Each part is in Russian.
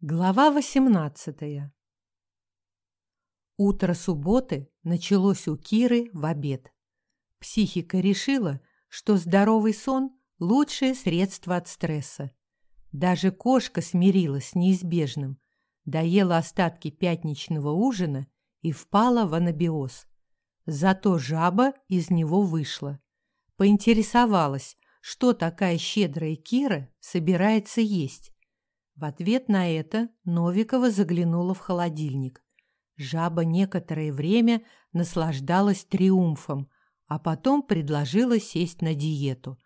Глава 18. Утро субботы началось у Киры в обед. Психика решила, что здоровый сон – лучшее средство от стресса. Даже кошка смирилась с неизбежным, доела остатки пятничного ужина и впала в анабиоз. Зато жаба из него вышла. Поинтересовалась, что такая щедрая Кира собирается есть в ответ на это Новикова заглянула в холодильник. Жаба некоторое время наслаждалась триумфом, а потом предложила сесть на диету.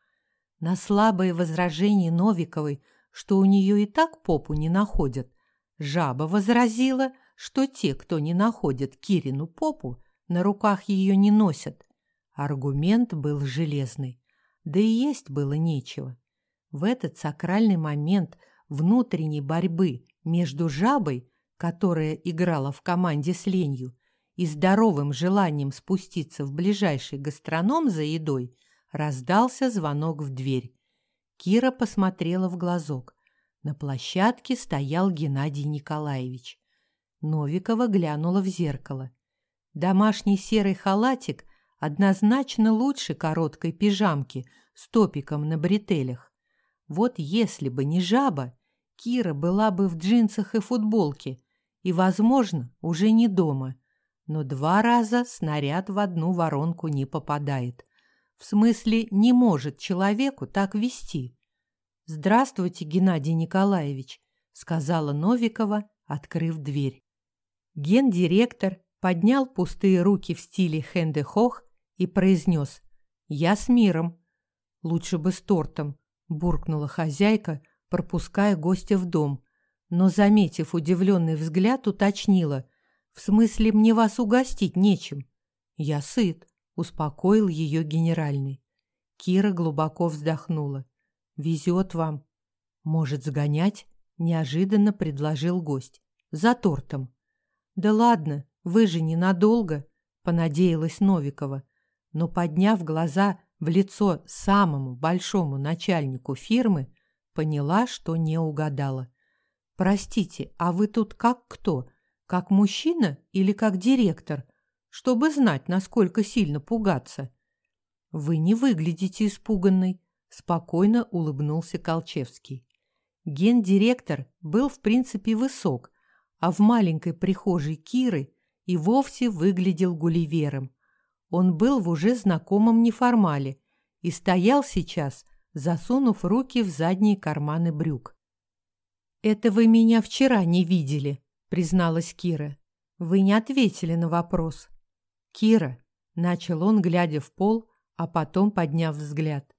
На слабое возражение Новиковой, что у нее и так попу не находят, жаба возразила, что те, кто не находит Кирину попу, на руках ее не носят. Аргумент был железный. Да и есть было нечего. В этот сакральный момент – внутренней борьбы между жабой, которая играла в команде с ленью, и здоровым желанием спуститься в ближайший гастроном за едой, раздался звонок в дверь. Кира посмотрела в глазок. На площадке стоял Геннадий Николаевич. Новикова глянула в зеркало. Домашний серый халатик однозначно лучше короткой пижамки с топиком на бретелях. Вот если бы не жаба, Кира была бы в джинсах и футболке и, возможно, уже не дома. Но два раза снаряд в одну воронку не попадает. В смысле, не может человеку так вести. «Здравствуйте, Геннадий Николаевич», — сказала Новикова, открыв дверь. Гендиректор поднял пустые руки в стиле хэнде-хох и произнес «Я с миром». «Лучше бы с тортом», — буркнула хозяйка, пропуская гостя в дом, но, заметив удивленный взгляд, уточнила. «В смысле, мне вас угостить нечем?» «Я сыт», — успокоил ее генеральный. Кира глубоко вздохнула. «Везет вам». «Может, сгонять?» — неожиданно предложил гость. «За тортом». «Да ладно, вы же ненадолго», — понадеялась Новикова. Но, подняв глаза в лицо самому большому начальнику фирмы, Поняла, что не угадала. «Простите, а вы тут как кто? Как мужчина или как директор? Чтобы знать, насколько сильно пугаться». «Вы не выглядите испуганной», — спокойно улыбнулся Колчевский. Гендиректор был в принципе высок, а в маленькой прихожей Киры и вовсе выглядел гулливером. Он был в уже знакомом неформале и стоял сейчас, засунув руки в задние карманы брюк. «Это вы меня вчера не видели», — призналась Кира. «Вы не ответили на вопрос». «Кира», — начал он, глядя в пол, а потом подняв взгляд.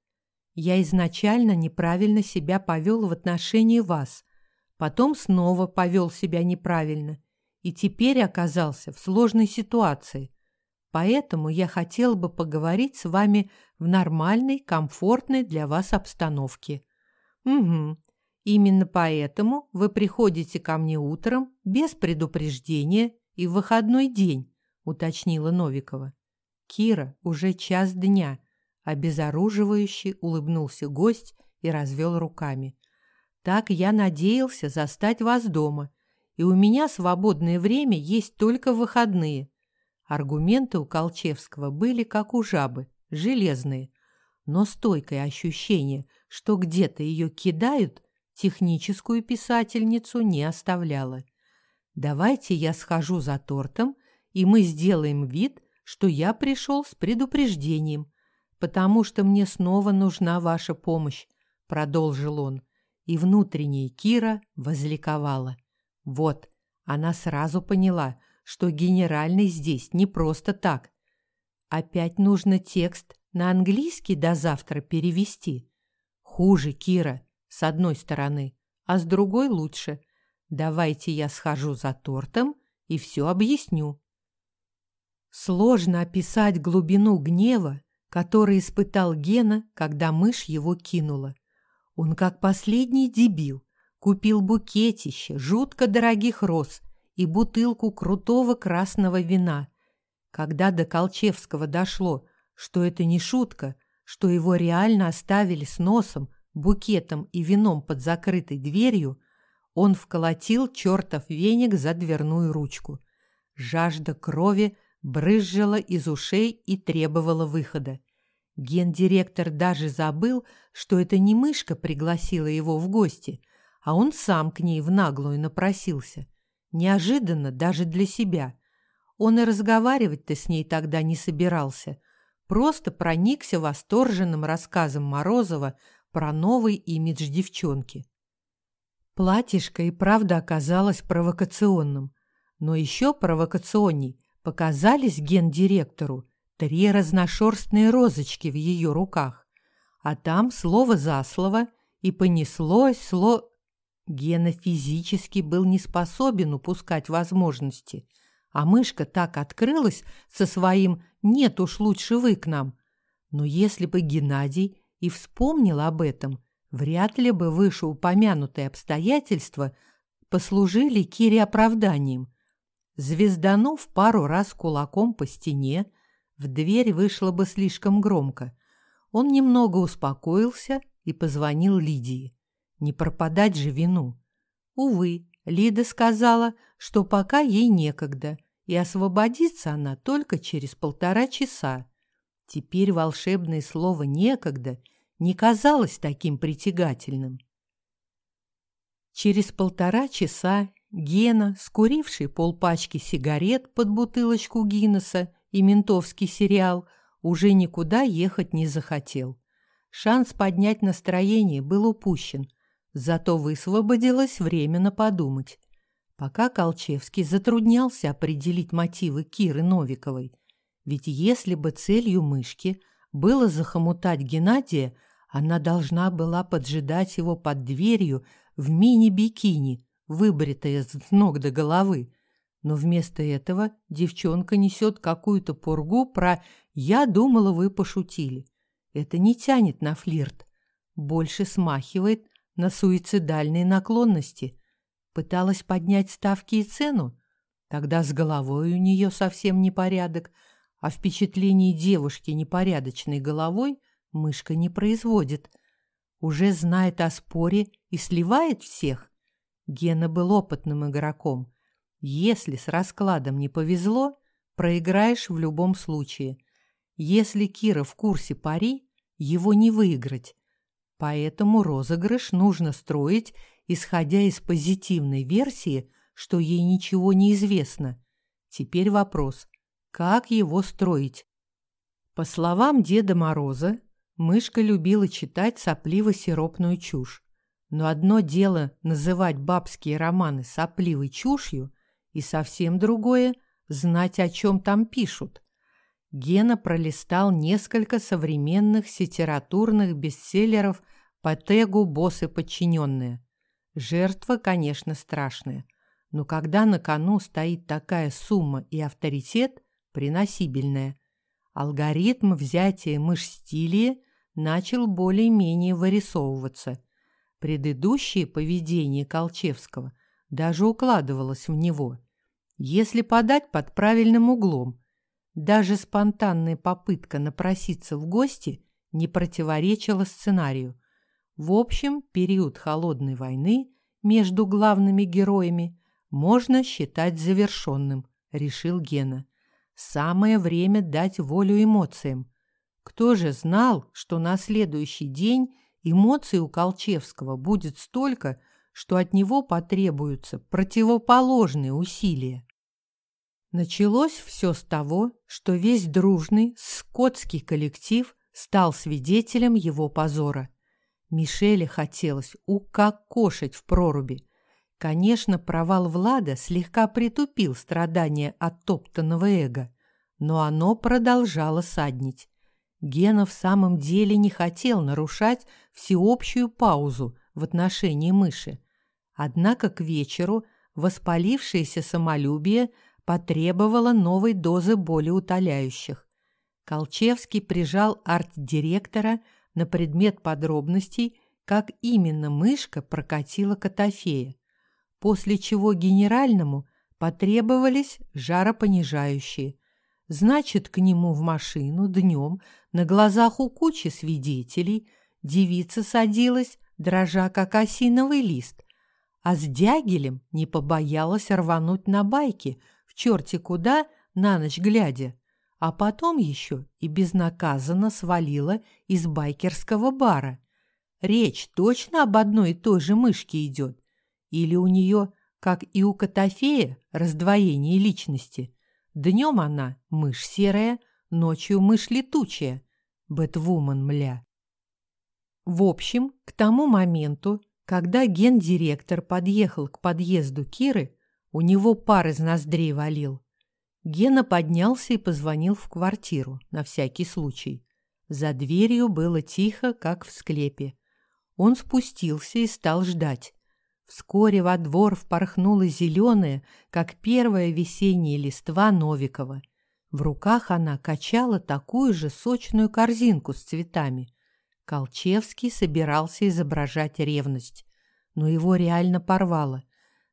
«Я изначально неправильно себя повел в отношении вас, потом снова повел себя неправильно и теперь оказался в сложной ситуации. Поэтому я хотел бы поговорить с вами в нормальной, комфортной для вас обстановке. Угу. Именно поэтому вы приходите ко мне утром без предупреждения и в выходной день, уточнила Новикова. Кира, уже час дня, обезоруживающе улыбнулся гость и развел руками. Так я надеялся застать вас дома, и у меня свободное время есть только в выходные. Аргументы у Колчевского были как у жабы, железные, но стойкое ощущение, что где-то ее кидают, техническую писательницу не оставляло. «Давайте я схожу за тортом, и мы сделаем вид, что я пришел с предупреждением, потому что мне снова нужна ваша помощь», — продолжил он. И внутренняя Кира возликовала. Вот, она сразу поняла — что генеральный здесь не просто так. Опять нужно текст на английский до завтра перевести. Хуже, Кира, с одной стороны, а с другой лучше. Давайте я схожу за тортом и все объясню. Сложно описать глубину гнева, который испытал Гена, когда мышь его кинула. Он, как последний дебил, купил букетище жутко дорогих роз – и бутылку крутого красного вина. Когда до Колчевского дошло, что это не шутка, что его реально оставили с носом, букетом и вином под закрытой дверью, он вколотил чертов веник за дверную ручку. Жажда крови брызжала из ушей и требовала выхода. Гендиректор даже забыл, что это не мышка пригласила его в гости, а он сам к ней в наглую напросился. Неожиданно даже для себя. Он и разговаривать-то с ней тогда не собирался, просто проникся восторженным рассказом Морозова про новый имидж девчонки. Платьишко и правда оказалось провокационным, но еще провокационней показались гендиректору три разношерстные розочки в ее руках, а там слово за слово и понеслось сло... Гена физически был не способен упускать возможности, а мышка так открылась со своим «нет уж лучше вы к нам». Но если бы Геннадий и вспомнил об этом, вряд ли бы вышеупомянутые обстоятельства послужили Кире оправданием. Звезданув пару раз кулаком по стене, в дверь вышло бы слишком громко. Он немного успокоился и позвонил Лидии. Не пропадать же вину. Увы, Лида сказала, что пока ей некогда, и освободится она только через полтора часа. Теперь волшебное слово «некогда» не казалось таким притягательным. Через полтора часа Гена, скуривший полпачки сигарет под бутылочку Гиннесса и ментовский сериал, уже никуда ехать не захотел. Шанс поднять настроение был упущен, зато высвободилось время на подумать. Пока Колчевский затруднялся определить мотивы Киры Новиковой, ведь если бы целью мышки было захомутать Геннадия, она должна была поджидать его под дверью в мини-бикини, выбритая с ног до головы. Но вместо этого девчонка несет какую-то пургу про «я думала, вы пошутили». Это не тянет на флирт, больше смахивает на суицидальные наклонности. Пыталась поднять ставки и цену? Тогда с головой у нее совсем непорядок, а впечатление девушки непорядочной головой мышка не производит. Уже знает о споре и сливает всех. Гена был опытным игроком. Если с раскладом не повезло, проиграешь в любом случае. Если Кира в курсе пари, его не выиграть. Поэтому розыгрыш нужно строить, исходя из позитивной версии, что ей ничего не известно. Теперь вопрос, как его строить? По словам Деда Мороза, мышка любила читать сопливо-сиропную чушь. Но одно дело называть бабские романы сопливой чушью, и совсем другое – знать, о чем там пишут. Гена пролистал несколько современных сетературных бестселлеров по тегу «Боссы подчиненные». Жертва, конечно, страшная, но когда на кону стоит такая сумма и авторитет, приносибельная, алгоритм взятия мышстилия начал более-менее вырисовываться. Предыдущее поведение Колчевского даже укладывалось в него. Если подать под правильным углом, даже спонтанная попытка напроситься в гости не противоречила сценарию. В общем, период холодной войны между главными героями можно считать завершенным, решил Гена. Самое время дать волю эмоциям. Кто же знал, что на следующий день Эмоций у Колчевского будет столько, что от него потребуются противоположные усилия. Началось все с того, что весь дружный скотский коллектив стал свидетелем его позора. Мишеле хотелось укокошить в проруби. Конечно, провал Влада слегка притупил страдания от топтанного эго, но оно продолжало саднить. Гена в самом деле не хотел нарушать всеобщую паузу в отношении мыши. Однако к вечеру воспалившееся самолюбие потребовало новой дозы болеутоляющих. Колчевский прижал арт-директора на предмет подробностей, как именно мышка прокатила Котофея, после чего генеральному потребовались жаропонижающие. Значит, к нему в машину днем на глазах у кучи свидетелей девица садилась, дрожа как осиновый лист, а с дягелем не побоялась рвануть на байке в черти куда на ночь глядя, а потом еще и безнаказанно свалила из байкерского бара. Речь точно об одной и той же мышке идет? Или у нее, как и у Котофея, раздвоение личности? Днем она мышь серая, ночью мышь летучая. Бэтвумен, мля. В общем, к тому моменту, когда гендиректор подъехал к подъезду Киры, у него пар из ноздрей валил. Гена поднялся и позвонил в квартиру, на всякий случай. За дверью было тихо, как в склепе. Он спустился и стал ждать. Вскоре во двор впорхнула зеленая, как первая весенняя листва Новикова. В руках она качала такую же сочную корзинку с цветами. Колчевский собирался изображать ревность, но его реально порвало.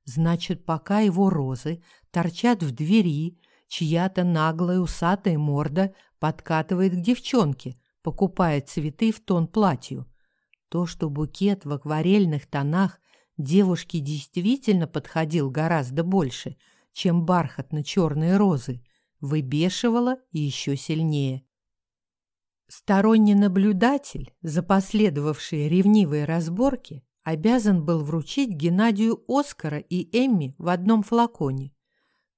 Значит, пока его розы торчат в двери, чья-то наглая усатая морда подкатывает к девчонке, покупает цветы в тон платью. То, что букет в акварельных тонах девушке действительно подходил гораздо больше, чем бархатно-черные розы, выбешивало еще сильнее. Сторонний наблюдатель за последовавшие ревнивые разборки обязан был вручить Геннадию Оскара и Эмми в одном флаконе.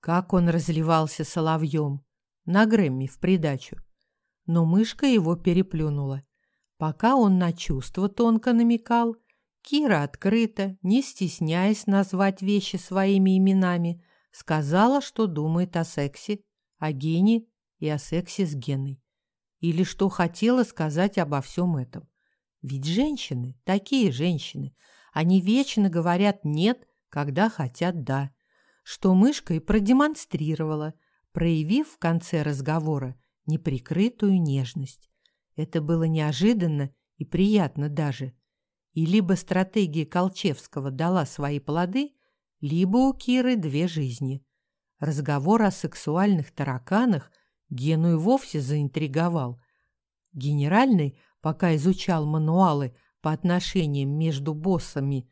Как он разливался соловьем, на Грэмми в придачу. Но мышка его переплюнула. Пока он на чувство тонко намекал, Кира открыто, не стесняясь назвать вещи своими именами, сказала, что думает о сексе, о Гене и о сексе с Геной или что хотела сказать обо всем этом. Ведь женщины, такие женщины, они вечно говорят «нет», когда хотят «да», что мышка и продемонстрировала, проявив в конце разговора неприкрытую нежность. Это было неожиданно и приятно даже. И либо стратегия Колчевского дала свои плоды, либо у Киры две жизни. Разговор о сексуальных тараканах – Гену и вовсе заинтриговал. Генеральный, пока изучал мануалы по отношениям между боссами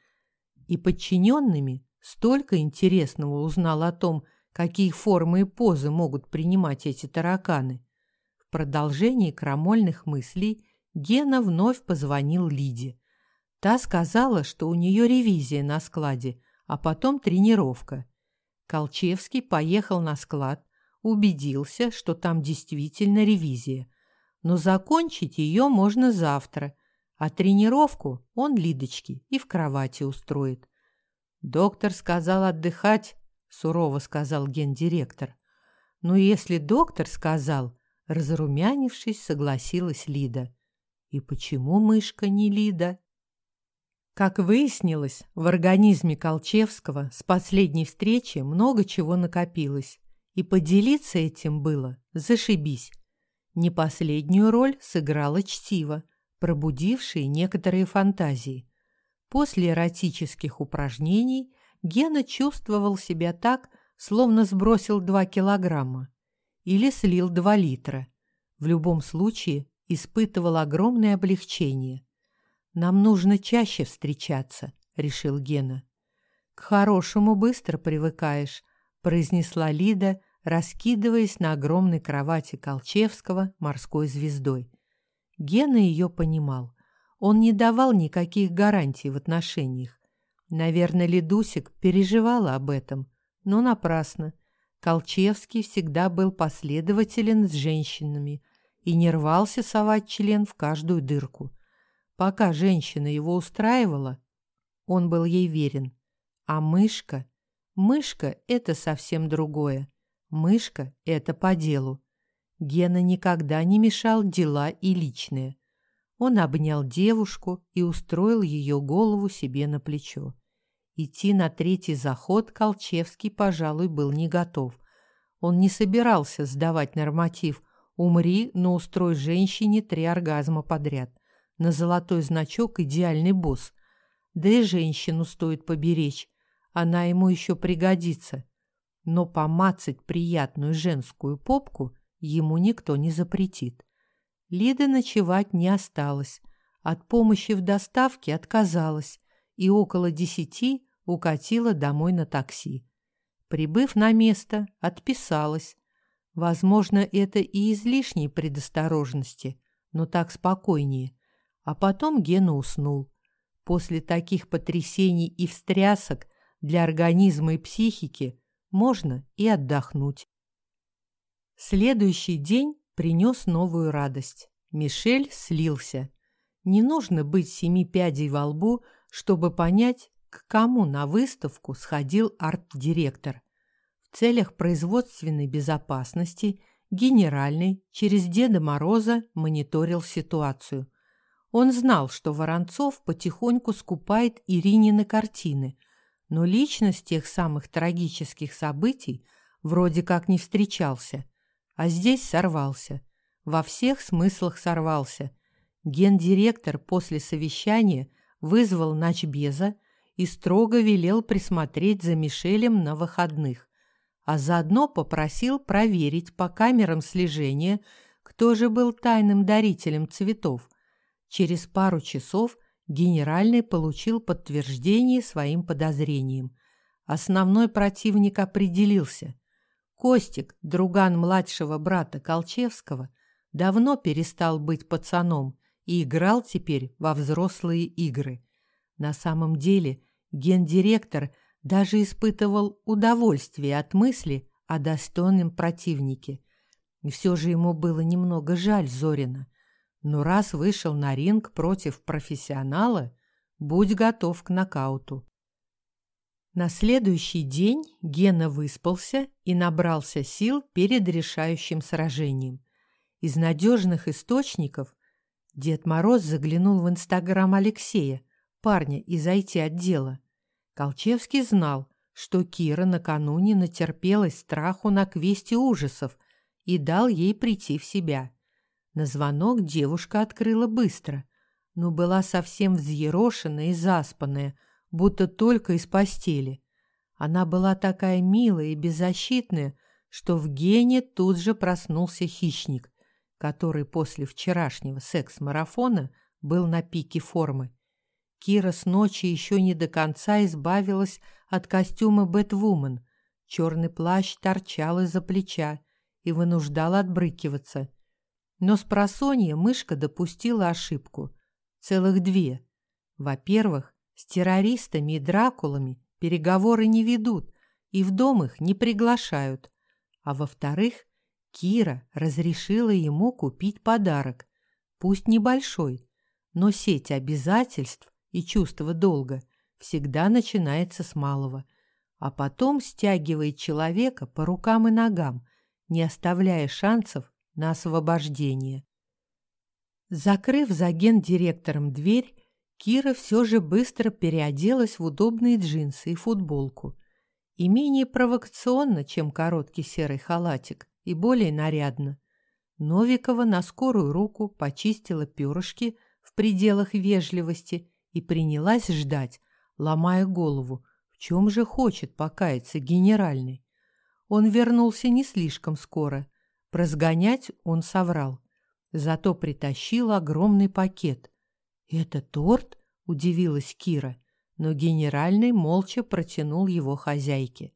и подчиненными, столько интересного узнал о том, какие формы и позы могут принимать эти тараканы. В продолжении крамольных мыслей Гена вновь позвонил Лиде. Та сказала, что у нее ревизия на складе, а потом тренировка. Колчевский поехал на склад, убедился, что там действительно ревизия. Но закончить ее можно завтра, а тренировку он Лидочке и в кровати устроит. «Доктор сказал отдыхать», — сурово сказал гендиректор. «Ну, если доктор сказал», — разрумянившись, согласилась Лида. «И почему мышка не Лида?» Как выяснилось, в организме Колчевского с последней встречи много чего накопилось. И поделиться этим было зашибись. Не последнюю роль сыграла чтиво, пробудившие некоторые фантазии. После эротических упражнений Гена чувствовал себя так, словно сбросил 2 килограмма или слил 2 литра. В любом случае испытывал огромное облегчение. «Нам нужно чаще встречаться», — решил Гена. «К хорошему быстро привыкаешь, произнесла Лида, раскидываясь на огромной кровати Колчевского морской звездой. Гена ее понимал. Он не давал никаких гарантий в отношениях. Наверное, Лидусик переживала об этом, но напрасно. Колчевский всегда был последователен с женщинами и не рвался совать член в каждую дырку. Пока женщина его устраивала, он был ей верен. А мышка Мышка — это совсем другое. Мышка — это по делу. Гена никогда не мешал дела и личные. Он обнял девушку и устроил ее голову себе на плечо. Идти на третий заход Колчевский, пожалуй, был не готов. Он не собирался сдавать норматив «Умри, но устрой женщине три оргазма подряд». На золотой значок «Идеальный босс». Да и женщину стоит поберечь она ему еще пригодится. Но помацать приятную женскую попку ему никто не запретит. Лида ночевать не осталась, от помощи в доставке отказалась и около десяти укатила домой на такси. Прибыв на место, отписалась. Возможно, это и излишней предосторожности, но так спокойнее. А потом Гена уснул. После таких потрясений и встрясок для организма и психики можно и отдохнуть. Следующий день принес новую радость. Мишель слился. Не нужно быть семи пядей во лбу, чтобы понять, к кому на выставку сходил арт-директор. В целях производственной безопасности генеральный через Деда Мороза мониторил ситуацию. Он знал, что Воронцов потихоньку скупает Иринины картины, но лично с тех самых трагических событий вроде как не встречался, а здесь сорвался. Во всех смыслах сорвался. Гендиректор после совещания вызвал Начбеза и строго велел присмотреть за Мишелем на выходных, а заодно попросил проверить по камерам слежения, кто же был тайным дарителем цветов. Через пару часов генеральный получил подтверждение своим подозрениям. Основной противник определился. Костик, друган младшего брата Колчевского, давно перестал быть пацаном и играл теперь во взрослые игры. На самом деле гендиректор даже испытывал удовольствие от мысли о достойном противнике. И все же ему было немного жаль Зорина. Но раз вышел на ринг против профессионала, будь готов к нокауту. На следующий день Гена выспался и набрался сил перед решающим сражением. Из надежных источников Дед Мороз заглянул в инстаграм Алексея, парня из IT-отдела. Колчевский знал, что Кира накануне натерпелась страху на квесте ужасов и дал ей прийти в себя. На звонок девушка открыла быстро, но была совсем взъерошенная и заспанная, будто только из постели. Она была такая милая и беззащитная, что в Гене тут же проснулся хищник, который после вчерашнего секс-марафона был на пике формы. Кира с ночи еще не до конца избавилась от костюма Бэтвумен. Черный плащ торчал из-за плеча и вынуждал отбрыкиваться. Но с просонья мышка допустила ошибку. Целых две. Во-первых, с террористами и дракулами переговоры не ведут и в дом их не приглашают. А во-вторых, Кира разрешила ему купить подарок, пусть небольшой, но сеть обязательств и чувство долга всегда начинается с малого, а потом стягивает человека по рукам и ногам, не оставляя шансов на освобождение. Закрыв за гендиректором дверь, Кира все же быстро переоделась в удобные джинсы и футболку. И менее провокационно, чем короткий серый халатик, и более нарядно. Новикова на скорую руку почистила перышки в пределах вежливости и принялась ждать, ломая голову, в чем же хочет покаяться генеральный. Он вернулся не слишком скоро. Прозгонять он соврал. Зато притащил огромный пакет. «Это торт?» – удивилась Кира, но генеральный молча протянул его хозяйке.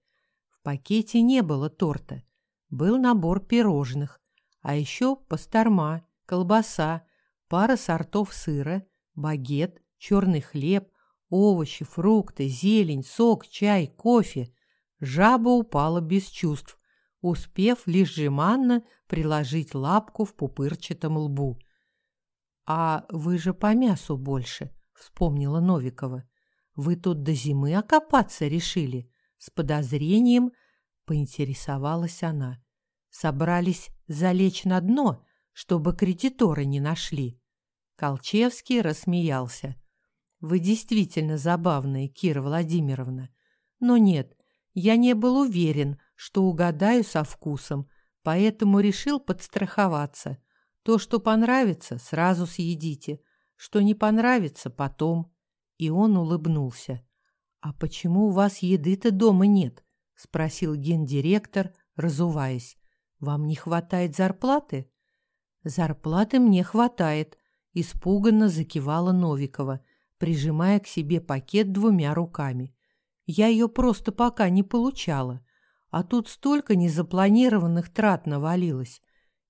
В пакете не было торта – был набор пирожных, а еще пасторма, колбаса, пара сортов сыра, багет, черный хлеб, овощи, фрукты, зелень, сок, чай, кофе. Жаба упала без чувств, успев лишь жеманно приложить лапку в пупырчатом лбу. «А вы же по мясу больше», — вспомнила Новикова. «Вы тут до зимы окопаться решили?» С подозрением поинтересовалась она собрались залечь на дно, чтобы кредиторы не нашли. Колчевский рассмеялся. Вы действительно забавная, Кира Владимировна. Но нет, я не был уверен, что угадаю со вкусом, поэтому решил подстраховаться. То, что понравится, сразу съедите, что не понравится потом. И он улыбнулся. А почему у вас еды-то дома нет? спросил гендиректор, разуваясь. Вам не хватает зарплаты? Зарплаты мне хватает, испуганно закивала Новикова, прижимая к себе пакет двумя руками. Я ее просто пока не получала. А тут столько незапланированных трат навалилось.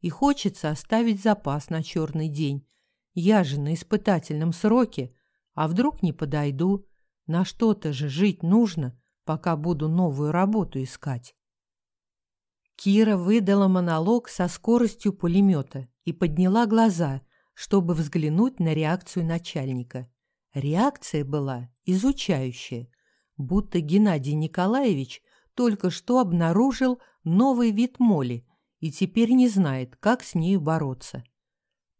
И хочется оставить запас на черный день. Я же на испытательном сроке. А вдруг не подойду? На что-то же жить нужно, пока буду новую работу искать. Кира выдала монолог со скоростью пулемета и подняла глаза, чтобы взглянуть на реакцию начальника. Реакция была изучающая, будто Геннадий Николаевич только что обнаружил новый вид моли и теперь не знает, как с ней бороться.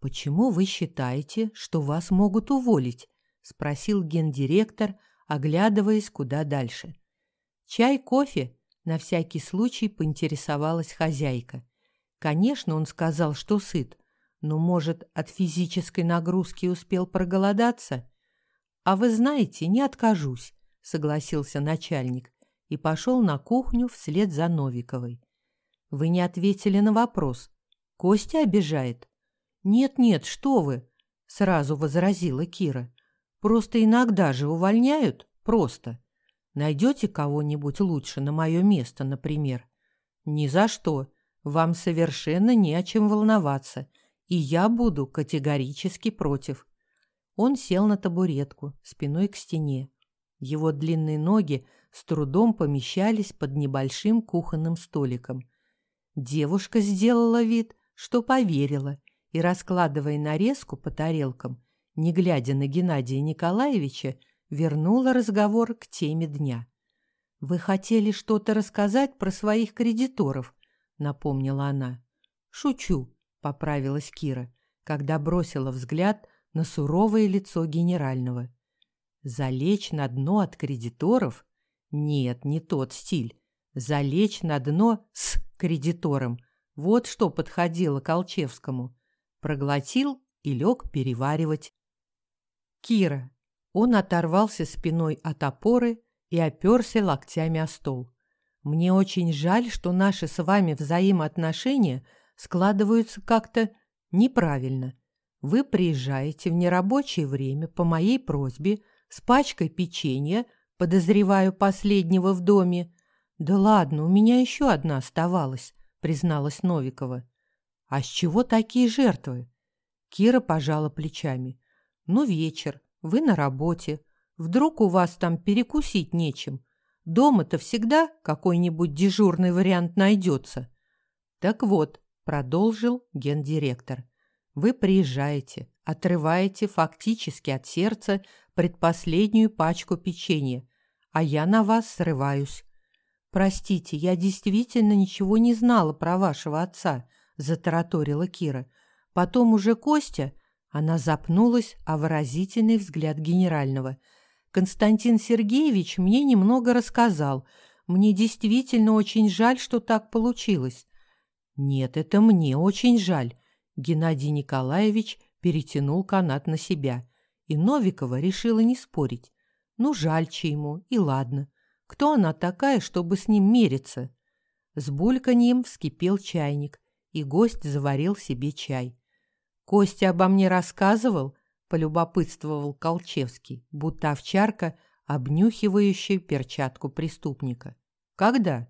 «Почему вы считаете, что вас могут уволить?» – спросил гендиректор, оглядываясь куда дальше. «Чай, кофе?» – на всякий случай поинтересовалась хозяйка. Конечно, он сказал, что сыт, но, может, от физической нагрузки успел проголодаться? «А вы знаете, не откажусь», – согласился начальник и пошел на кухню вслед за Новиковой. «Вы не ответили на вопрос. Костя обижает?» «Нет-нет, что вы!» – сразу возразила Кира. «Просто иногда же увольняют. Просто. Найдете кого-нибудь лучше на мое место, например?» «Ни за что. Вам совершенно не о чем волноваться. И я буду категорически против». Он сел на табуретку, спиной к стене. Его длинные ноги с трудом помещались под небольшим кухонным столиком. Девушка сделала вид, что поверила, и, раскладывая нарезку по тарелкам, не глядя на Геннадия Николаевича, вернула разговор к теме дня. «Вы хотели что-то рассказать про своих кредиторов», — напомнила она. «Шучу», — поправилась Кира, когда бросила взгляд на суровое лицо генерального. «Залечь на дно от кредиторов? Нет, не тот стиль. Залечь на дно с кредитором. Вот что подходило к Алчевскому. Проглотил и лег переваривать. Кира. Он оторвался спиной от опоры и оперся локтями о стол. Мне очень жаль, что наши с вами взаимоотношения складываются как-то неправильно. Вы приезжаете в нерабочее время по моей просьбе с пачкой печенья Подозреваю последнего в доме. Да ладно, у меня еще одна оставалась, призналась Новикова. А с чего такие жертвы? Кира пожала плечами. Ну, вечер, вы на работе. Вдруг у вас там перекусить нечем. Дома-то всегда какой-нибудь дежурный вариант найдется. Так вот, продолжил гендиректор. Вы приезжаете, отрываете фактически от сердца предпоследнюю пачку печенья, а я на вас срываюсь. Простите, я действительно ничего не знала про вашего отца, затараторила Кира. Потом уже Костя, она запнулась о выразительный взгляд генерального. Константин Сергеевич мне немного рассказал. Мне действительно очень жаль, что так получилось. Нет, это мне очень жаль. Геннадий Николаевич перетянул канат на себя, и Новикова решила не спорить. Ну, жальче ему, и ладно. Кто она такая, чтобы с ним мериться? С бульканьем вскипел чайник, и гость заварил себе чай. «Костя обо мне рассказывал?» — полюбопытствовал Колчевский, будто овчарка, обнюхивающая перчатку преступника. «Когда?»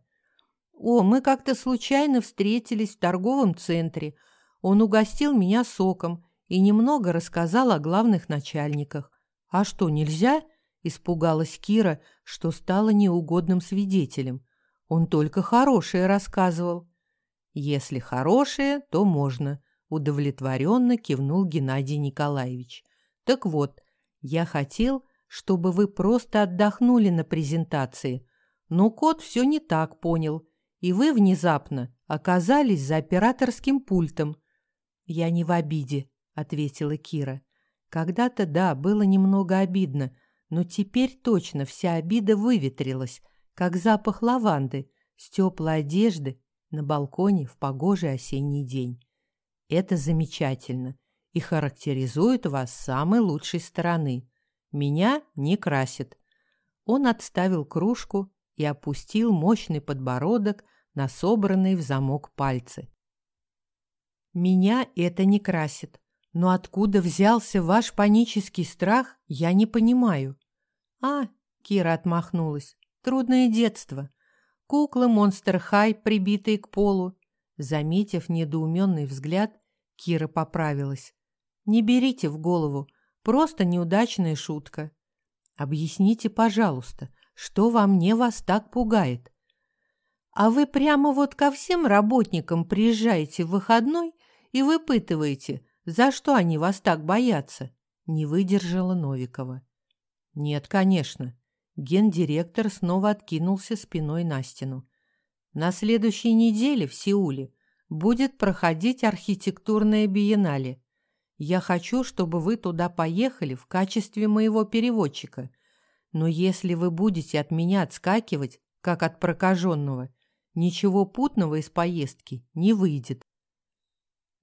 «О, мы как-то случайно встретились в торговом центре. Он угостил меня соком и немного рассказал о главных начальниках. А что, нельзя? Испугалась Кира, что стала неугодным свидетелем. Он только хорошее рассказывал. Если хорошее, то можно, удовлетворенно кивнул Геннадий Николаевич. Так вот, я хотел, чтобы вы просто отдохнули на презентации. Но кот все не так понял, и вы внезапно оказались за операторским пультом, «Я не в обиде», — ответила Кира. «Когда-то, да, было немного обидно, но теперь точно вся обида выветрилась, как запах лаванды с теплой одежды на балконе в погожий осенний день. Это замечательно и характеризует вас с самой лучшей стороны. Меня не красит». Он отставил кружку и опустил мощный подбородок на собранные в замок пальцы. Меня это не красит. Но откуда взялся ваш панический страх, я не понимаю. А, Кира отмахнулась. Трудное детство. Куклы Монстер Хай, прибитые к полу. Заметив недоуменный взгляд, Кира поправилась. «Не берите в голову. Просто неудачная шутка. Объясните, пожалуйста, что во мне вас так пугает? А вы прямо вот ко всем работникам приезжаете в выходной и выпытываете, за что они вас так боятся?» Не выдержала Новикова. «Нет, конечно». Гендиректор снова откинулся спиной на стену. «На следующей неделе в Сеуле будет проходить архитектурное биеннале. Я хочу, чтобы вы туда поехали в качестве моего переводчика. Но если вы будете от меня отскакивать, как от прокаженного, ничего путного из поездки не выйдет.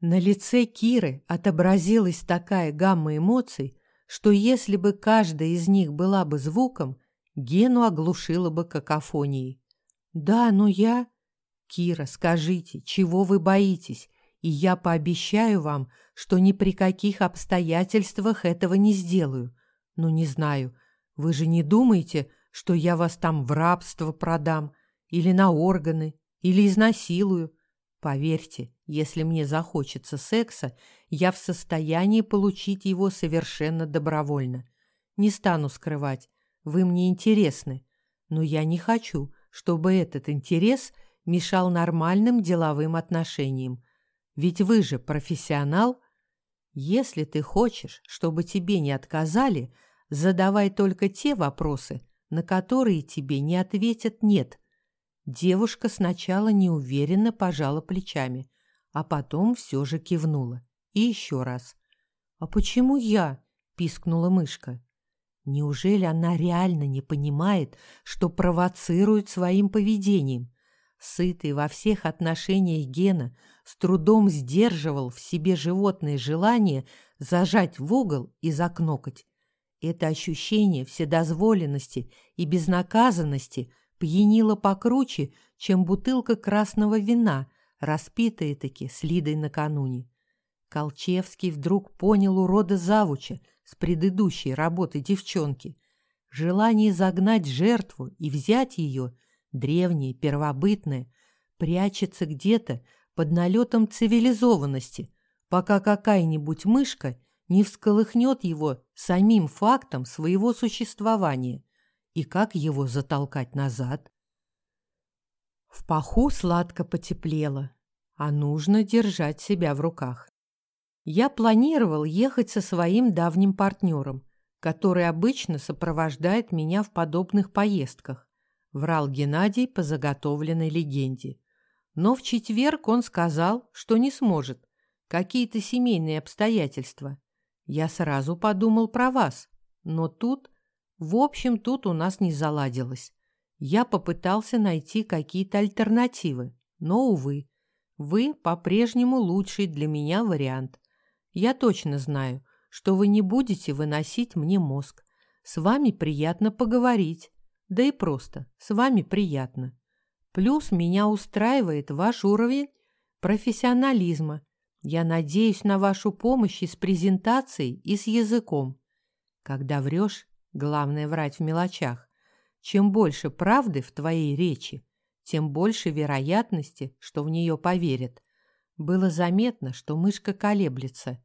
На лице Киры отобразилась такая гамма эмоций, что если бы каждая из них была бы звуком, Гену оглушила бы какофонией. «Да, но я...» «Кира, скажите, чего вы боитесь? И я пообещаю вам, что ни при каких обстоятельствах этого не сделаю. Ну, не знаю, вы же не думаете, что я вас там в рабство продам, или на органы, или изнасилую? Поверьте, если мне захочется секса, я в состоянии получить его совершенно добровольно. Не стану скрывать, вы мне интересны, но я не хочу, чтобы этот интерес мешал нормальным деловым отношениям. Ведь вы же профессионал. Если ты хочешь, чтобы тебе не отказали, задавай только те вопросы, на которые тебе не ответят «нет». Девушка сначала неуверенно пожала плечами, а потом все же кивнула. И еще раз. «А почему я?» – пискнула мышка. Неужели она реально не понимает, что провоцирует своим поведением? Сытый во всех отношениях Гена с трудом сдерживал в себе животное желание зажать в угол и закнокать. Это ощущение вседозволенности и безнаказанности пьянило покруче, чем бутылка красного вина, распитая таки с Лидой накануне. Колчевский вдруг понял урода завуча с предыдущей работы девчонки. Желание загнать жертву и взять ее, древнее, первобытное, прячется где-то под налетом цивилизованности, пока какая-нибудь мышка не всколыхнет его самим фактом своего существования. И как его затолкать назад? В паху сладко потеплело, а нужно держать себя в руках. Я планировал ехать со своим давним партнером, который обычно сопровождает меня в подобных поездках, врал Геннадий по заготовленной легенде. Но в четверг он сказал, что не сможет. Какие-то семейные обстоятельства. Я сразу подумал про вас. Но тут... В общем, тут у нас не заладилось. Я попытался найти какие-то альтернативы. Но, увы, вы по-прежнему лучший для меня вариант. Я точно знаю, что вы не будете выносить мне мозг. С вами приятно поговорить. Да и просто, с вами приятно. Плюс меня устраивает ваш уровень профессионализма. Я надеюсь на вашу помощь и с презентацией, и с языком. Когда врешь, главное врать в мелочах. Чем больше правды в твоей речи, тем больше вероятности, что в нее поверят. Было заметно, что мышка колеблется.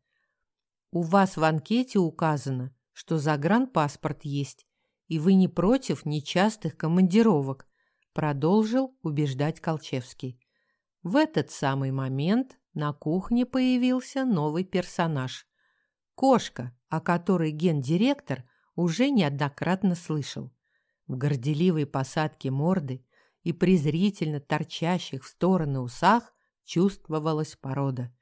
У вас в анкете указано, что загранпаспорт есть, и вы не против нечастых командировок продолжил убеждать Колчевский. В этот самый момент на кухне появился новый персонаж. Кошка, о которой гендиректор уже неоднократно слышал. В горделивой посадке морды и презрительно торчащих в стороны усах чувствовалась порода.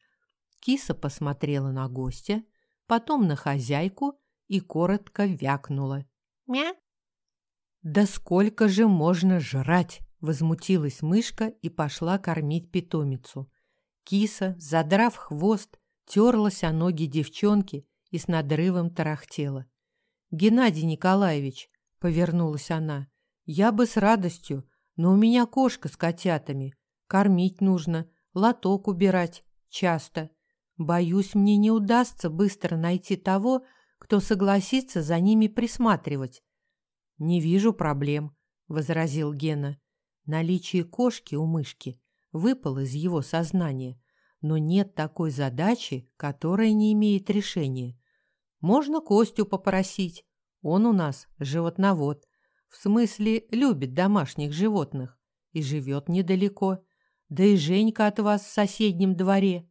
Киса посмотрела на гостя, потом на хозяйку и коротко вякнула. «Мя!» «Да сколько же можно жрать?» – возмутилась мышка и пошла кормить питомицу. Киса, задрав хвост, терлась о ноги девчонки и с надрывом тарахтела. «Геннадий Николаевич», — повернулась она, — «я бы с радостью, но у меня кошка с котятами. Кормить нужно, лоток убирать часто. Боюсь, мне не удастся быстро найти того, кто согласится за ними присматривать. «Не вижу проблем. возразил Гена. Наличие кошки у мышки выпало из его сознания, но нет такой задачи, которая не имеет решения. Можно Костю попросить. Он у нас животновод. В смысле, любит домашних животных и живет недалеко. Да и Женька от вас в соседнем дворе.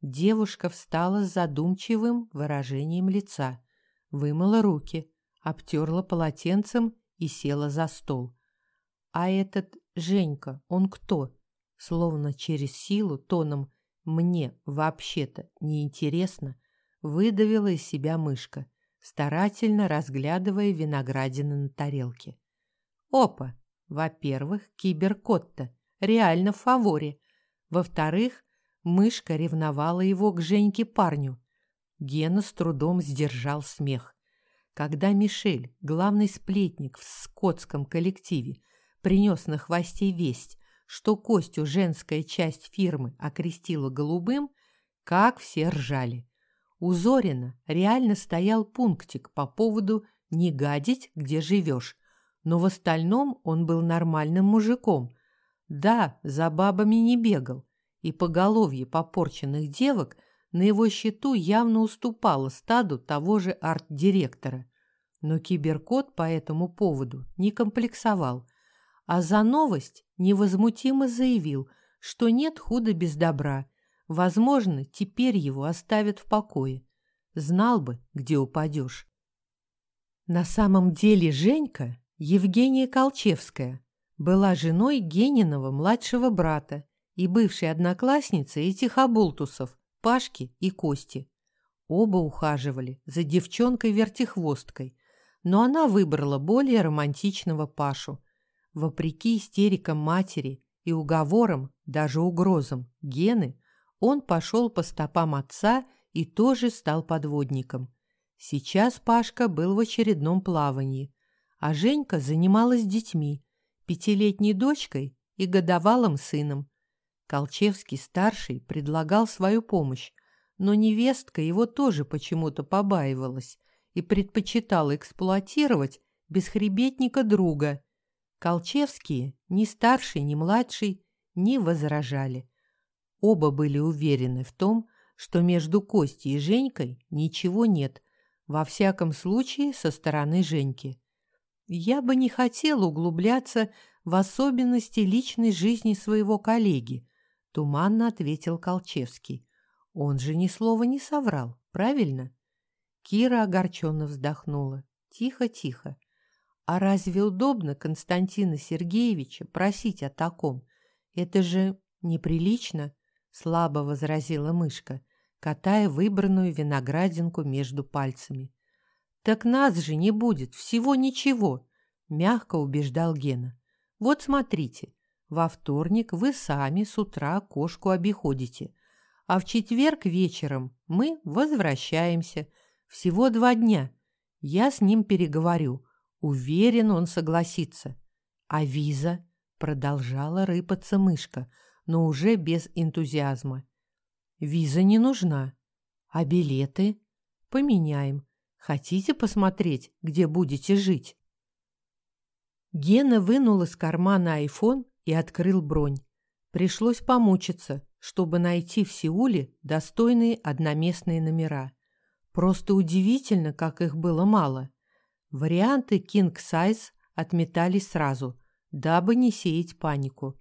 Девушка встала с задумчивым выражением лица, вымыла руки, обтерла полотенцем и села за стол. А этот Женька, он кто? Словно через силу тоном «мне вообще-то неинтересно» выдавила из себя мышка, старательно разглядывая виноградины на тарелке. Опа! Во-первых, киберкот-то реально в фаворе. Во-вторых, мышка ревновала его к Женьке парню. Гена с трудом сдержал смех. Когда Мишель, главный сплетник в скотском коллективе, принес на хвосте весть, что Костю женская часть фирмы окрестила голубым, как все ржали. У Зорина реально стоял пунктик по поводу «не гадить, где живешь», но в остальном он был нормальным мужиком. Да, за бабами не бегал, и поголовье попорченных девок на его счету явно уступало стаду того же арт-директора. Но киберкот по этому поводу не комплексовал, а за новость невозмутимо заявил, что нет худа без добра. Возможно, теперь его оставят в покое. Знал бы, где упадешь. На самом деле Женька, Евгения Колчевская, была женой Гениного младшего брата и бывшей одноклассницей этих оболтусов, Пашки и Кости. Оба ухаживали за девчонкой-вертихвосткой, но она выбрала более романтичного Пашу. Вопреки истерикам матери и уговорам, даже угрозам Гены, он пошел по стопам отца и тоже стал подводником. Сейчас Пашка был в очередном плавании, а Женька занималась детьми, пятилетней дочкой и годовалым сыном. Колчевский-старший предлагал свою помощь, но невестка его тоже почему-то побаивалась и предпочитала эксплуатировать бесхребетника друга. Колчевские, ни старший, ни младший, не возражали. Оба были уверены в том, что между Костей и Женькой ничего нет, во всяком случае со стороны Женьки. Я бы не хотел углубляться в особенности личной жизни своего коллеги, Туманно ответил Колчевский. Он же ни слова не соврал, правильно? Кира огорченно вздохнула. Тихо-тихо. А разве удобно Константина Сергеевича просить о таком? Это же неприлично, слабо возразила мышка, катая выбранную виноградинку между пальцами. Так нас же не будет, всего ничего, мягко убеждал Гена. Вот смотрите, во вторник вы сами с утра кошку обиходите, а в четверг вечером мы возвращаемся. Всего два дня. Я с ним переговорю. Уверен, он согласится. А виза? Продолжала рыпаться мышка, но уже без энтузиазма. Виза не нужна. А билеты? Поменяем. Хотите посмотреть, где будете жить? Гена вынул из кармана айфон и открыл бронь. Пришлось помучиться, чтобы найти в Сеуле достойные одноместные номера. Просто удивительно, как их было мало. Варианты King Size отметались сразу, дабы не сеять панику.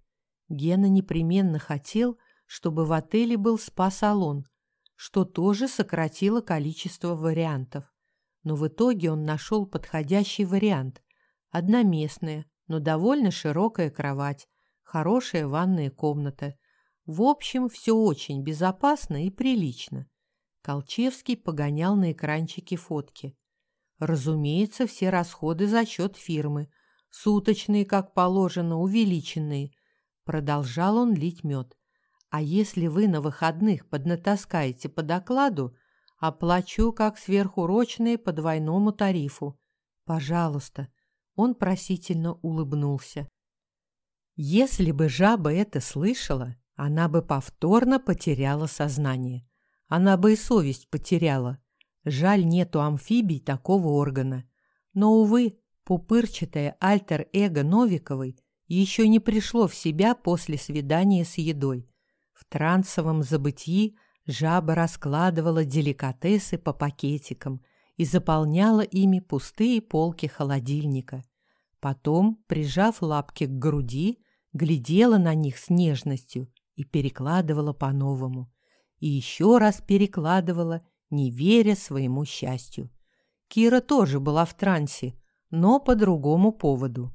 Гена непременно хотел, чтобы в отеле был спа-салон, что тоже сократило количество вариантов. Но в итоге он нашел подходящий вариант. Одноместная, но довольно широкая кровать, хорошая ванная комната. В общем, все очень безопасно и прилично. Колчевский погонял на экранчике фотки. Разумеется, все расходы за счет фирмы. Суточные, как положено, увеличенные. Продолжал он лить мед. А если вы на выходных поднатаскаете по докладу, оплачу как сверхурочные по двойному тарифу. Пожалуйста. Он просительно улыбнулся. Если бы жаба это слышала, она бы повторно потеряла сознание. Она бы и совесть потеряла. Жаль, нету амфибий такого органа. Но, увы, Пупырчатое альтер-эго Новиковой еще не пришло в себя после свидания с едой. В трансовом забытии жаба раскладывала деликатесы по пакетикам и заполняла ими пустые полки холодильника. Потом, прижав лапки к груди, глядела на них с нежностью и перекладывала по-новому. И еще раз перекладывала, не веря своему счастью. Кира тоже была в трансе, но по другому поводу.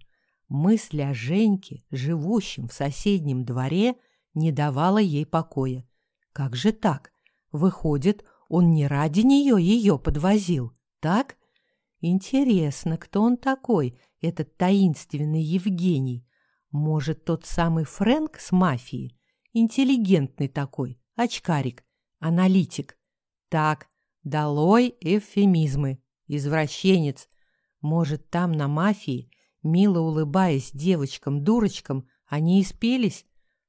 Мысль о Женьке, живущем в соседнем дворе, не давала ей покоя. Как же так? Выходит, он не ради нее ее подвозил, так? Интересно, кто он такой, этот таинственный Евгений? Может, тот самый Фрэнк с мафией? Интеллигентный такой, очкарик, аналитик. Так, долой эвфемизмы, извращенец. Может, там на мафии, мило улыбаясь девочкам-дурочкам, они и спелись?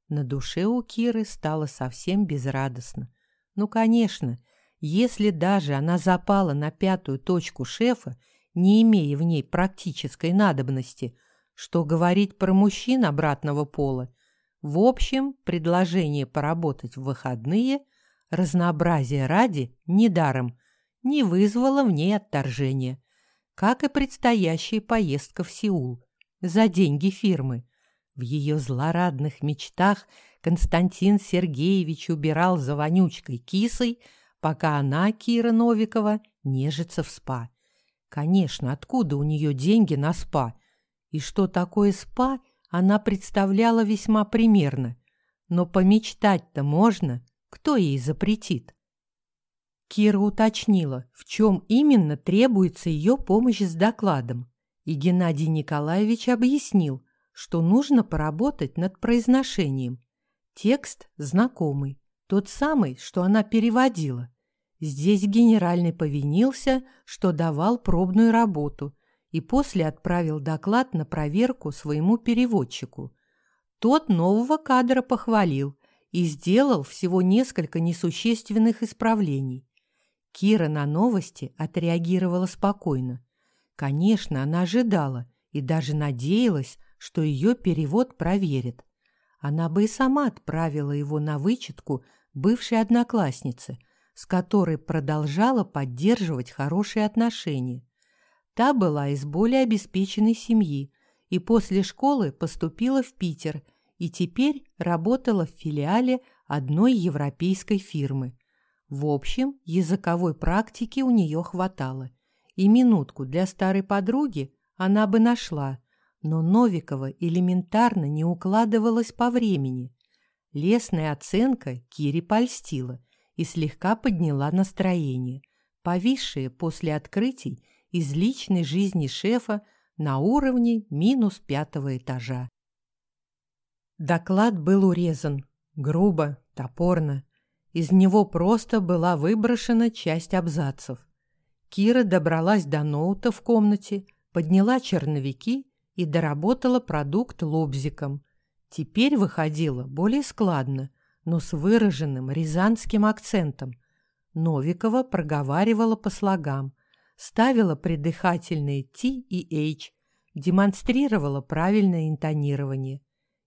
На душе у Киры стало совсем безрадостно. Ну, конечно, если даже она запала на пятую точку шефа, не имея в ней практической надобности, что говорить про мужчин обратного пола, в общем, предложение поработать в выходные, разнообразие ради, недаром, не вызвало в ней отторжения, как и предстоящая поездка в Сеул за деньги фирмы. В ее злорадных мечтах Константин Сергеевич убирал за вонючкой кисой, пока она, Кира Новикова, нежится в спа. Конечно, откуда у нее деньги на спа? И что такое спа, она представляла весьма примерно. Но помечтать-то можно, кто ей запретит? Кира уточнила, в чем именно требуется ее помощь с докладом, и Геннадий Николаевич объяснил, что нужно поработать над произношением. Текст знакомый, тот самый, что она переводила. Здесь генеральный повинился, что давал пробную работу, и после отправил доклад на проверку своему переводчику. Тот нового кадра похвалил и сделал всего несколько несущественных исправлений. Кира на новости отреагировала спокойно. Конечно, она ожидала и даже надеялась, что ее перевод проверят. Она бы и сама отправила его на вычетку бывшей однокласснице, с которой продолжала поддерживать хорошие отношения. Та была из более обеспеченной семьи и после школы поступила в Питер и теперь работала в филиале одной европейской фирмы. В общем, языковой практики у нее хватало, и минутку для старой подруги она бы нашла, но Новикова элементарно не укладывалась по времени. Лесная оценка Кире польстила и слегка подняла настроение, повисшее после открытий из личной жизни шефа на уровне минус пятого этажа. Доклад был урезан, грубо, топорно, из него просто была выброшена часть абзацев. Кира добралась до ноута в комнате, подняла черновики и доработала продукт лобзиком. Теперь выходило более складно, но с выраженным рязанским акцентом. Новикова проговаривала по слогам, ставила придыхательные T и H, демонстрировала правильное интонирование.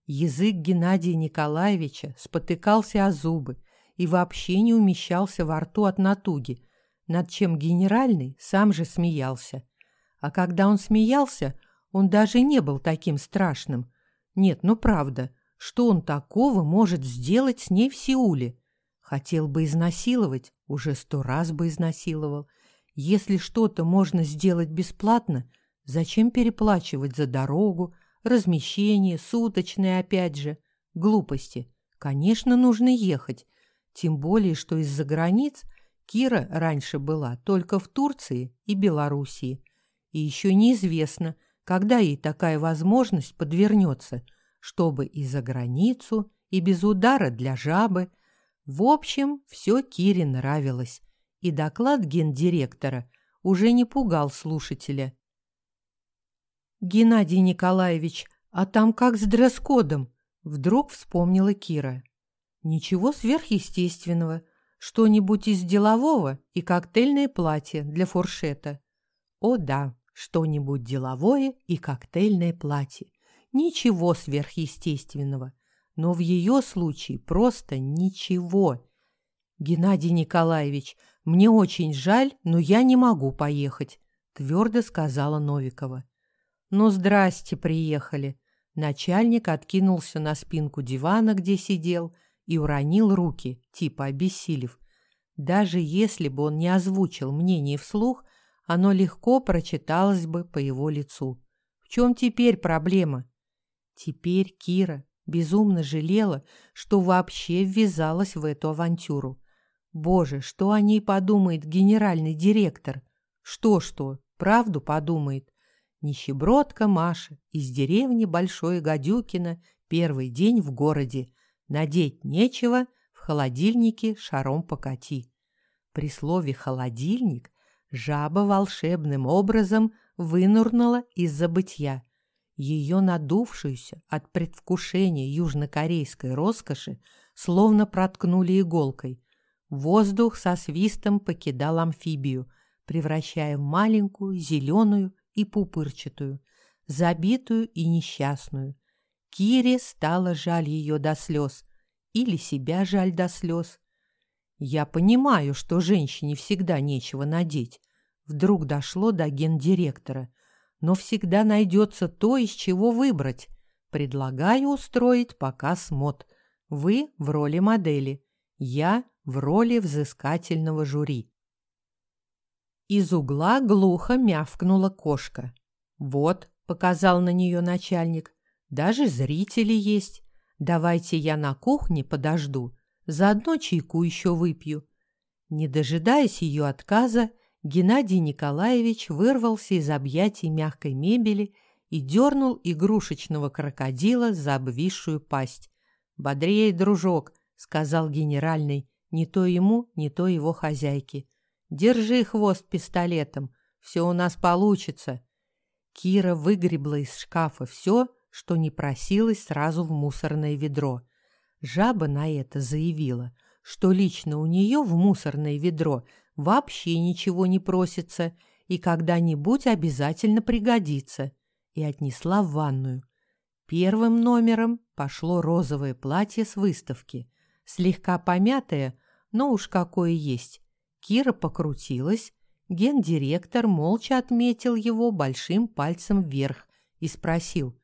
Язык Геннадия Николаевича спотыкался о зубы, и вообще не умещался во рту от натуги, над чем генеральный сам же смеялся. А когда он смеялся, он даже не был таким страшным. Нет, ну правда, что он такого может сделать с ней в Сеуле? Хотел бы изнасиловать, уже сто раз бы изнасиловал. Если что-то можно сделать бесплатно, зачем переплачивать за дорогу, размещение, суточные опять же? Глупости. Конечно, нужно ехать, тем более, что из-за границ Кира раньше была только в Турции и Белоруссии. И еще неизвестно, когда ей такая возможность подвернется, чтобы и за границу, и без удара для жабы. В общем, все Кире нравилось, и доклад гендиректора уже не пугал слушателя. «Геннадий Николаевич, а там как с дресс-кодом?» Вдруг вспомнила Кира. Ничего сверхъестественного. Что-нибудь из делового и коктейльное платье для фуршета. О да, что-нибудь деловое и коктейльное платье. Ничего сверхъестественного. Но в ее случае просто ничего. Геннадий Николаевич, мне очень жаль, но я не могу поехать, твердо сказала Новикова. Ну, здрасте, приехали. Начальник откинулся на спинку дивана, где сидел, и уронил руки, типа обессилев. Даже если бы он не озвучил мнение вслух, оно легко прочиталось бы по его лицу. В чем теперь проблема? Теперь Кира безумно жалела, что вообще ввязалась в эту авантюру. Боже, что о ней подумает генеральный директор? Что-что, правду подумает. Нищебродка Маша из деревни Большое Гадюкино первый день в городе. Надеть нечего, в холодильнике шаром покати. При слове «холодильник» жаба волшебным образом вынурнула из забытья. Ее надувшуюся от предвкушения южнокорейской роскоши словно проткнули иголкой. Воздух со свистом покидал амфибию, превращая в маленькую, зеленую и пупырчатую, забитую и несчастную. Кире стало жаль ее до слез, или себя жаль до слез. Я понимаю, что женщине всегда нечего надеть. Вдруг дошло до гендиректора. Но всегда найдется то, из чего выбрать. Предлагаю устроить показ мод. Вы в роли модели, я в роли взыскательного жюри. Из угла глухо мявкнула кошка. «Вот», — показал на нее начальник, — «даже зрители есть. Давайте я на кухне подожду, Заодно чайку еще выпью. Не дожидаясь ее отказа, Геннадий Николаевич вырвался из объятий мягкой мебели и дернул игрушечного крокодила за обвисшую пасть. «Бодрее, дружок», — сказал генеральный, не то ему, не то его хозяйке. «Держи хвост пистолетом, все у нас получится». Кира выгребла из шкафа все, что не просилось сразу в мусорное ведро. Жаба на это заявила, что лично у нее в мусорное ведро вообще ничего не просится и когда-нибудь обязательно пригодится, и отнесла в ванную. Первым номером пошло розовое платье с выставки, слегка помятое, но уж какое есть. Кира покрутилась, гендиректор молча отметил его большим пальцем вверх и спросил,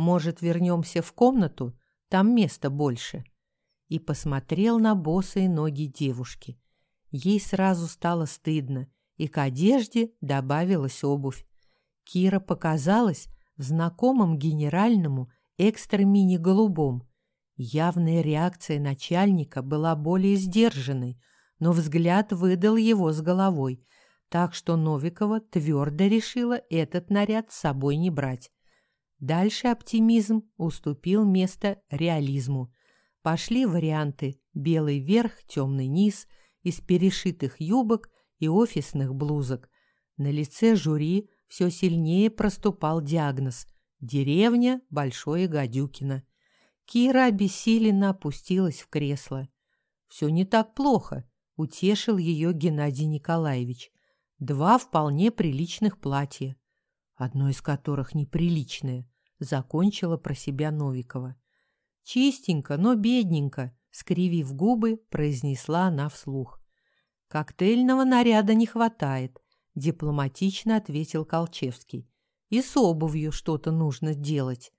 «Может, вернемся в комнату? там места больше. И посмотрел на босые ноги девушки. Ей сразу стало стыдно, и к одежде добавилась обувь. Кира показалась в знакомом генеральному экстра-мини-голубом. Явная реакция начальника была более сдержанной, но взгляд выдал его с головой, так что Новикова твердо решила этот наряд с собой не брать. Дальше оптимизм уступил место реализму. Пошли варианты белый верх, темный низ, из перешитых юбок и офисных блузок. На лице жюри все сильнее проступал диагноз «Деревня Большое Гадюкино». Кира обессиленно опустилась в кресло. «Все не так плохо», — утешил ее Геннадий Николаевич. «Два вполне приличных платья, одно из которых неприличное закончила про себя Новикова. Чистенько, но бедненько, скривив губы, произнесла она вслух. Коктейльного наряда не хватает, дипломатично ответил Колчевский. И с обувью что-то нужно делать.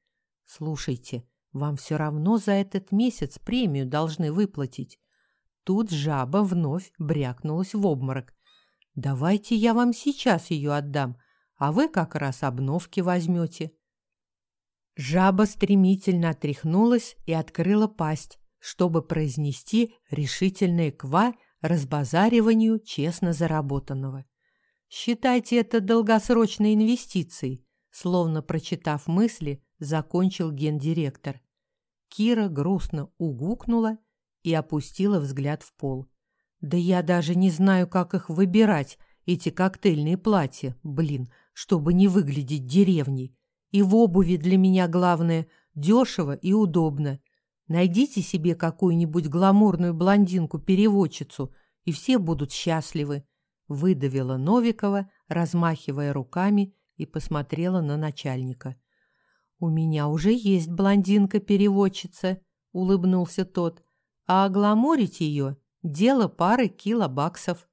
Слушайте, вам все равно за этот месяц премию должны выплатить. Тут жаба вновь брякнулась в обморок. Давайте я вам сейчас ее отдам, а вы как раз обновки возьмете. Жаба стремительно отряхнулась и открыла пасть, чтобы произнести решительное «ква» разбазариванию честно заработанного. «Считайте это долгосрочной инвестицией», словно прочитав мысли, закончил гендиректор. Кира грустно угукнула и опустила взгляд в пол. «Да я даже не знаю, как их выбирать, эти коктейльные платья, блин, чтобы не выглядеть деревней. И в обуви для меня главное – дешево и удобно. Найдите себе какую-нибудь гламурную блондинку-переводчицу, и все будут счастливы», – выдавила Новикова, размахивая руками и посмотрела на начальника. «У меня уже есть блондинка-переводчица», — улыбнулся тот, «а огламорить ее — дело пары килобаксов».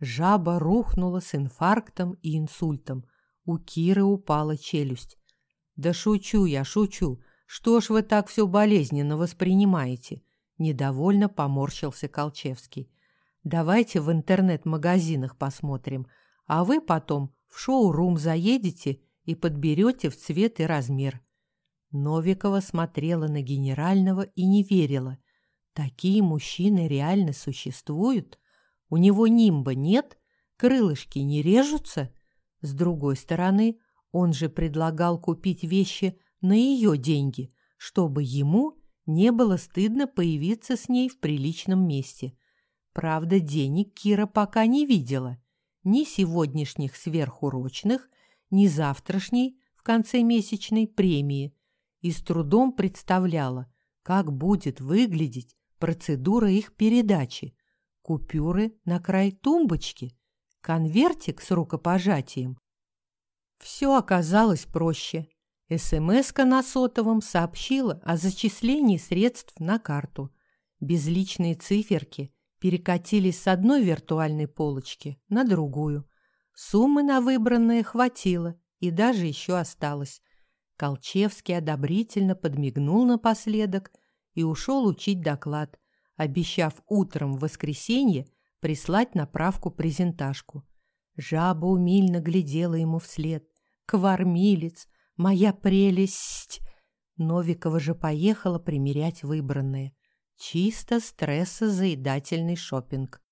Жаба рухнула с инфарктом и инсультом. У Киры упала челюсть. «Да шучу я, шучу. Что ж вы так все болезненно воспринимаете?» Недовольно поморщился Колчевский. «Давайте в интернет-магазинах посмотрим, а вы потом в шоу-рум заедете и подберете в цвет и размер». Новикова смотрела на генерального и не верила. Такие мужчины реально существуют? У него нимба нет? Крылышки не режутся? С другой стороны, он же предлагал купить вещи на ее деньги, чтобы ему не было стыдно появиться с ней в приличном месте. Правда, денег Кира пока не видела. Ни сегодняшних сверхурочных, ни завтрашней в конце месячной премии. И с трудом представляла, как будет выглядеть процедура их передачи. Купюры на край тумбочки, конвертик с рукопожатием. Все оказалось проще. СМС-ка на сотовом сообщила о зачислении средств на карту. Безличные циферки перекатились с одной виртуальной полочки на другую. Суммы на выбранное хватило и даже еще осталось. Колчевский одобрительно подмигнул напоследок и ушел учить доклад, обещав утром в воскресенье прислать на правку презентажку. Жаба умильно глядела ему вслед. «Квармилец! Моя прелесть!» Новикова же поехала примерять выбранное. Чисто стрессозаедательный шопинг.